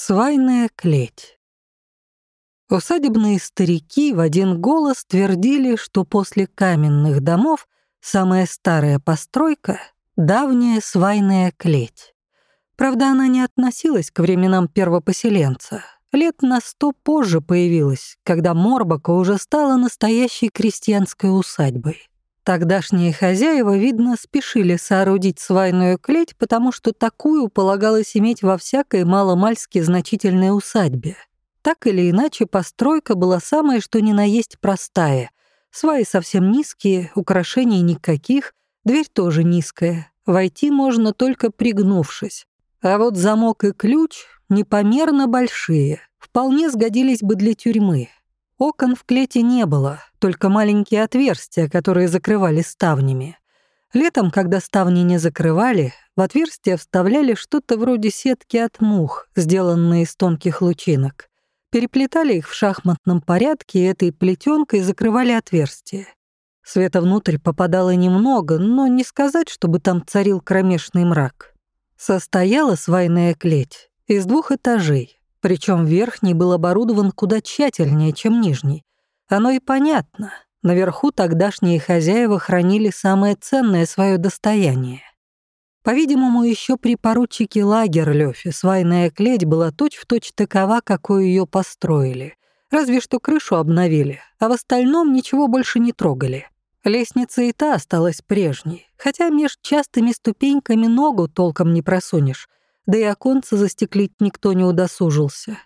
Свайная клеть. Усадебные старики в один голос твердили, что после каменных домов самая старая постройка — давняя свайная клеть. Правда, она не относилась к временам первопоселенца. Лет на сто позже появилась, когда Морбака уже стала настоящей крестьянской усадьбой. Тогдашние хозяева, видно, спешили соорудить свайную клеть, потому что такую полагалось иметь во всякой маломальски значительной усадьбе. Так или иначе, постройка была самая что ни на есть простая. Сваи совсем низкие, украшений никаких, дверь тоже низкая. Войти можно только пригнувшись. А вот замок и ключ непомерно большие, вполне сгодились бы для тюрьмы. Окон в клете не было, только маленькие отверстия, которые закрывали ставнями. Летом, когда ставни не закрывали, в отверстия вставляли что-то вроде сетки от мух, сделанные из тонких лучинок. Переплетали их в шахматном порядке и этой плетенкой закрывали отверстия. Света внутрь попадало немного, но не сказать, чтобы там царил кромешный мрак. Состояла свайная клеть из двух этажей, причем верхний был оборудован куда тщательнее, чем нижний. Оно и понятно. Наверху тогдашние хозяева хранили самое ценное свое достояние. По-видимому, еще при поручике Лагерлёфе свайная клеть была точь-в-точь точь такова, какой ее построили. Разве что крышу обновили, а в остальном ничего больше не трогали. Лестница и та осталась прежней, хотя меж частыми ступеньками ногу толком не просунешь, да и оконца застеклить никто не удосужился.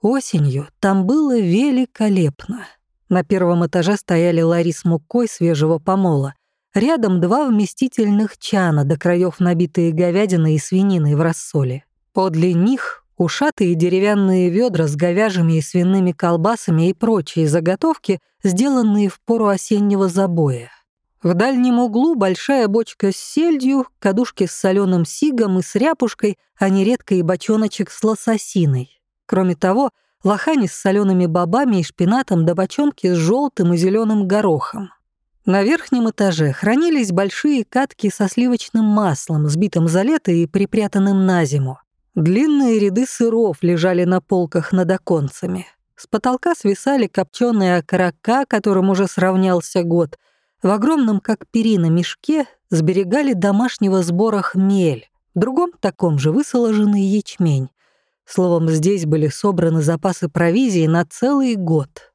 Осенью там было великолепно. На первом этаже стояли лари с мукой свежего помола. Рядом два вместительных чана, до краев набитые говядиной и свининой в рассоле. Подле них ушатые деревянные ведра с говяжьими и свиными колбасами и прочие заготовки, сделанные в пору осеннего забоя. В дальнем углу большая бочка с сельдью, кадушки с соленым сигом и с ряпушкой, а нередко и бочоночек с лососиной. Кроме того, лохани с солеными бобами и шпинатом да бочонки с желтым и зеленым горохом. На верхнем этаже хранились большие катки со сливочным маслом, сбитым за лето и припрятанным на зиму. Длинные ряды сыров лежали на полках над оконцами. С потолка свисали копченые окорока, которым уже сравнялся год — в огромном, как перина, мешке сберегали домашнего сбора хмель, в другом таком же высоложенный ячмень. Словом, здесь были собраны запасы провизии на целый год.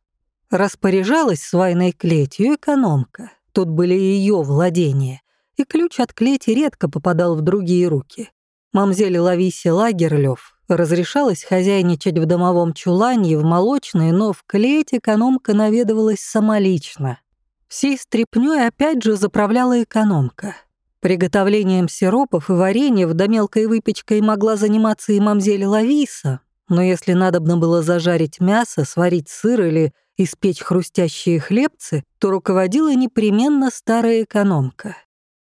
Распоряжалась свайной клетью экономка. Тут были ее владения, и ключ от клети редко попадал в другие руки. Мамзеле Лависе Лагерлёв разрешалось хозяйничать в домовом чулане и в молочной, но в клеть экономка наведывалась самолично. Всей стряпнёй опять же заправляла экономка. Приготовлением сиропов и вареньев да мелкой выпечкой могла заниматься и мамзель Лависа, но если надобно было зажарить мясо, сварить сыр или испечь хрустящие хлебцы, то руководила непременно старая экономка.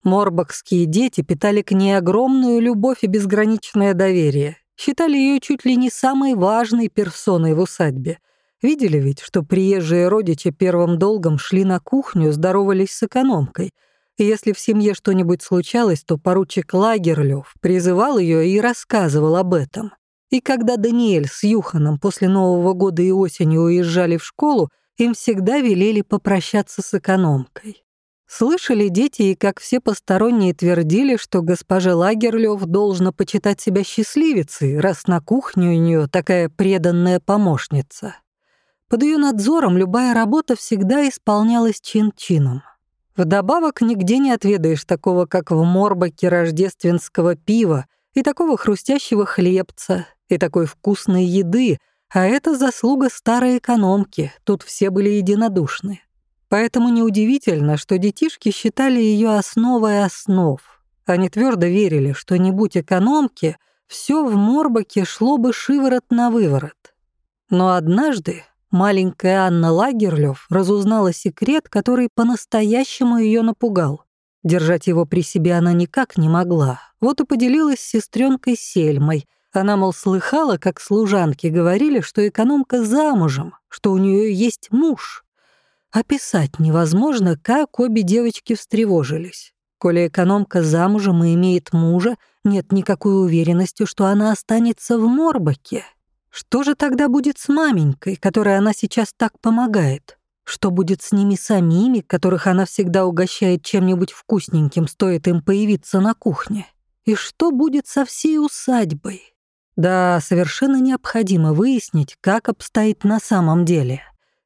Морбакские дети питали к ней огромную любовь и безграничное доверие, считали ее чуть ли не самой важной персоной в усадьбе — Видели ведь, что приезжие родичи первым долгом шли на кухню, здоровались с экономкой. И если в семье что-нибудь случалось, то поручик Лагерлёв призывал ее и рассказывал об этом. И когда Даниэль с Юханом после Нового года и осенью уезжали в школу, им всегда велели попрощаться с экономкой. Слышали дети, и как все посторонние твердили, что госпоже Лагерлёв должна почитать себя счастливицей, раз на кухню у нее такая преданная помощница. Под ее надзором любая работа всегда исполнялась чин-чином. Вдобавок нигде не отведаешь такого, как в Морбаке рождественского пива, и такого хрустящего хлебца, и такой вкусной еды, а это заслуга старой экономки, тут все были единодушны. Поэтому неудивительно, что детишки считали ее основой основ. Они твердо верили, что не будь экономки, все в Морбаке шло бы шиворот на выворот. Но однажды Маленькая Анна Лагерлёв разузнала секрет, который по-настоящему ее напугал. Держать его при себе она никак не могла. Вот и поделилась с сестренкой Сельмой. Она, мол, слыхала, как служанки говорили, что экономка замужем, что у нее есть муж. Описать невозможно, как обе девочки встревожились. Коли экономка замужем и имеет мужа, нет никакой уверенности, что она останется в Морбаке. Что же тогда будет с маменькой, которой она сейчас так помогает? Что будет с ними самими, которых она всегда угощает чем-нибудь вкусненьким, стоит им появиться на кухне? И что будет со всей усадьбой? Да, совершенно необходимо выяснить, как обстоит на самом деле.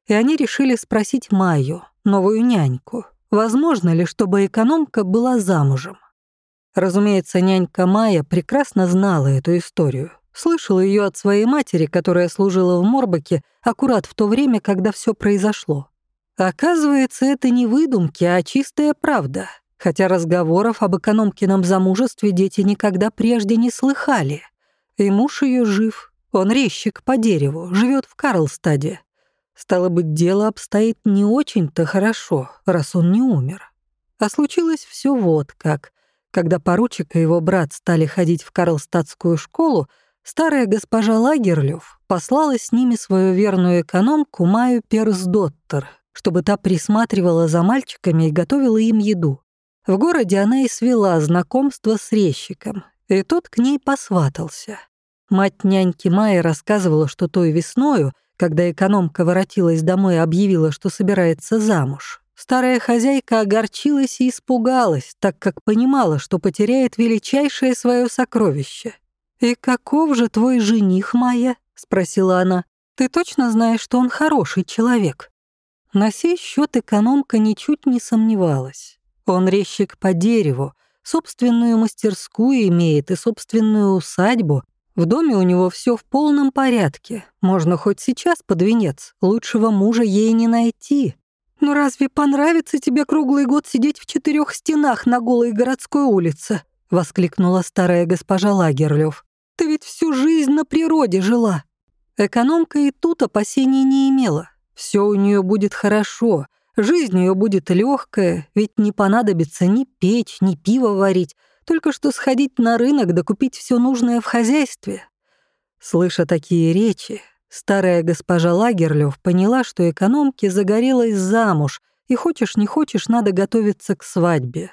И они решили спросить Майю, новую няньку, возможно ли, чтобы экономка была замужем. Разумеется, нянька Майя прекрасно знала эту историю. Слышала ее от своей матери, которая служила в Морбаке аккурат в то время, когда все произошло. Оказывается, это не выдумки, а чистая правда, хотя разговоров об экономкином замужестве дети никогда прежде не слыхали. И муж ее жив, он резчик по дереву, живет в Карлстаде. Стало быть, дело обстоит не очень-то хорошо, раз он не умер. А случилось все вот как. Когда поручик и его брат стали ходить в Карлстадскую школу, старая госпожа Лагерлёв послала с ними свою верную экономку Маю Персдоттер, чтобы та присматривала за мальчиками и готовила им еду. В городе она и свела знакомство с резчиком, и тот к ней посватался. Мать няньки Майи рассказывала, что той весною, когда экономка воротилась домой и объявила, что собирается замуж, старая хозяйка огорчилась и испугалась, так как понимала, что потеряет величайшее свое сокровище. «И каков же твой жених, Майя?» — спросила она. «Ты точно знаешь, что он хороший человек?» На сей счет экономка ничуть не сомневалась. Он резчик по дереву, собственную мастерскую имеет и собственную усадьбу. В доме у него все в полном порядке. Можно хоть сейчас под венец. Лучшего мужа ей не найти. Но разве понравится тебе круглый год сидеть в четырех стенах на голой городской улице? воскликнула старая госпожа Лагерлёв. Ты ведь всю жизнь на природе жила. Экономка и тут опасений не имела. Все у нее будет хорошо, жизнь ее будет легкая, ведь не понадобится ни печь, ни пиво варить, только что сходить на рынок да купить все нужное в хозяйстве. Слыша такие речи, старая госпожа Лагерлёв поняла, что экономке загорелась замуж, и хочешь не хочешь, надо готовиться к свадьбе.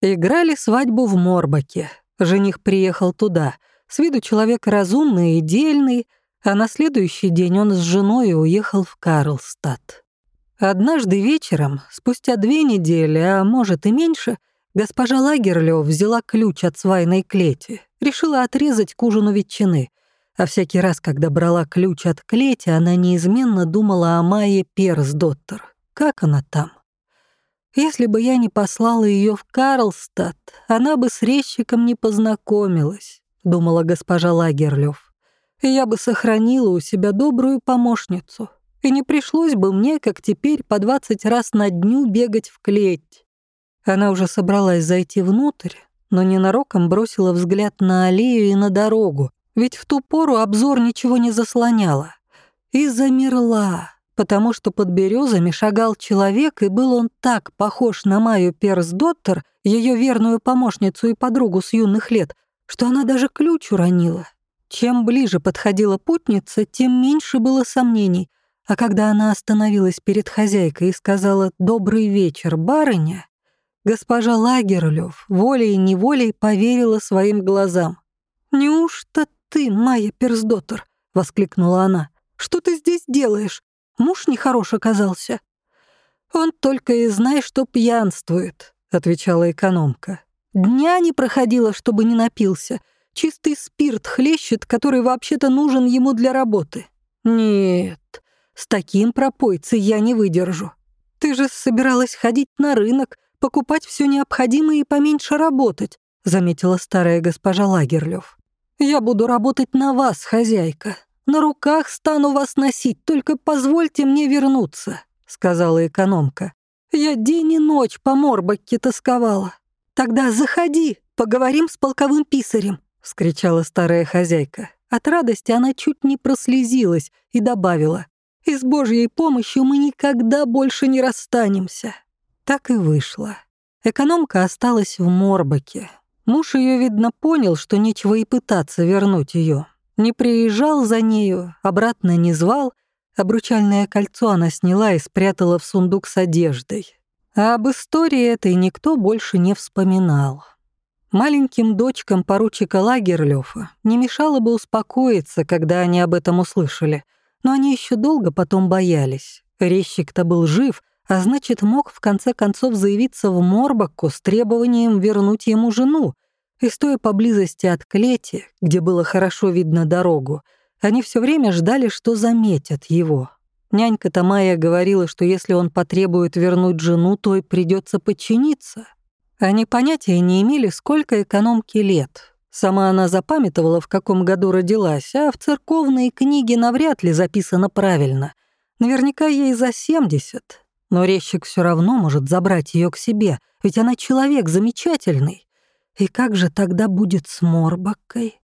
Играли свадьбу в Морбаке. Жених приехал туда. С виду человек разумный и дельный, а на следующий день он с женой уехал в Карлстад. Однажды вечером, спустя две недели, а может и меньше, госпожа Лагерлёв взяла ключ от свайной клети, решила отрезать к ужину ветчины, а всякий раз, когда брала ключ от клети, она неизменно думала о Майе Персдоттер. Как она там? Если бы я не послала ее в Карлстад, она бы с резчиком не познакомилась, думала госпожа Лагерлёв я бы сохранила у себя добрую помощницу, и не пришлось бы мне, как теперь, по двадцать раз на дню бегать в клеть. Она уже собралась зайти внутрь, но ненароком бросила взгляд на аллею и на дорогу, ведь в ту пору обзор ничего не заслоняло. И замерла, потому что под березами шагал человек, и был он так похож на Майю Персдоттер, ее верную помощницу и подругу с юных лет, что она даже ключ уронила. Чем ближе подходила путница, тем меньше было сомнений, а когда она остановилась перед хозяйкой и сказала «Добрый вечер, барыня», госпожа Лагерлёв волей-неволей поверила своим глазам. «Неужто ты, Майя Персдоттер?» — воскликнула она. «Что ты здесь делаешь? Муж нехорош оказался». «Он только и знай, что пьянствует», — отвечала экономка. «Дня не проходило, чтобы не напился». Чистый спирт хлещет, который вообще-то нужен ему для работы. Нет, с таким пропойцей я не выдержу. Ты же собиралась ходить на рынок, покупать все необходимое и поменьше работать, заметила старая госпожа Лагерлёв. Я буду работать на вас, хозяйка. На руках стану вас носить, только позвольте мне вернуться, сказала экономка. Я день и ночь по морбакке тосковала. Тогда заходи, поговорим с полковым писарем вскричала старая хозяйка. От радости она чуть не прослезилась и добавила, «И с Божьей помощью мы никогда больше не расстанемся». Так и вышло. Экономка осталась в Морбаке. Муж ее, видно, понял, что нечего и пытаться вернуть ее. Не приезжал за нею, обратно не звал, обручальное кольцо она сняла и спрятала в сундук с одеждой. А об истории этой никто больше не вспоминал. Маленьким дочкам поручика Лагерлёфа не мешало бы успокоиться, когда они об этом услышали, но они еще долго потом боялись. Резчик-то был жив, а значит, мог в конце концов заявиться в Морбакку с требованием вернуть ему жену. И стоя поблизости от клети, где было хорошо видно дорогу, они все время ждали, что заметят его. Нянька Тамая говорила, что если он потребует вернуть жену, то и придется подчиниться. Они понятия не имели, сколько экономки лет. Сама она запамятовала, в каком году родилась, а в церковные книги навряд ли записано правильно. Наверняка ей за 70. Но резчик все равно может забрать ее к себе, ведь она человек замечательный. И как же тогда будет с Морбаккой?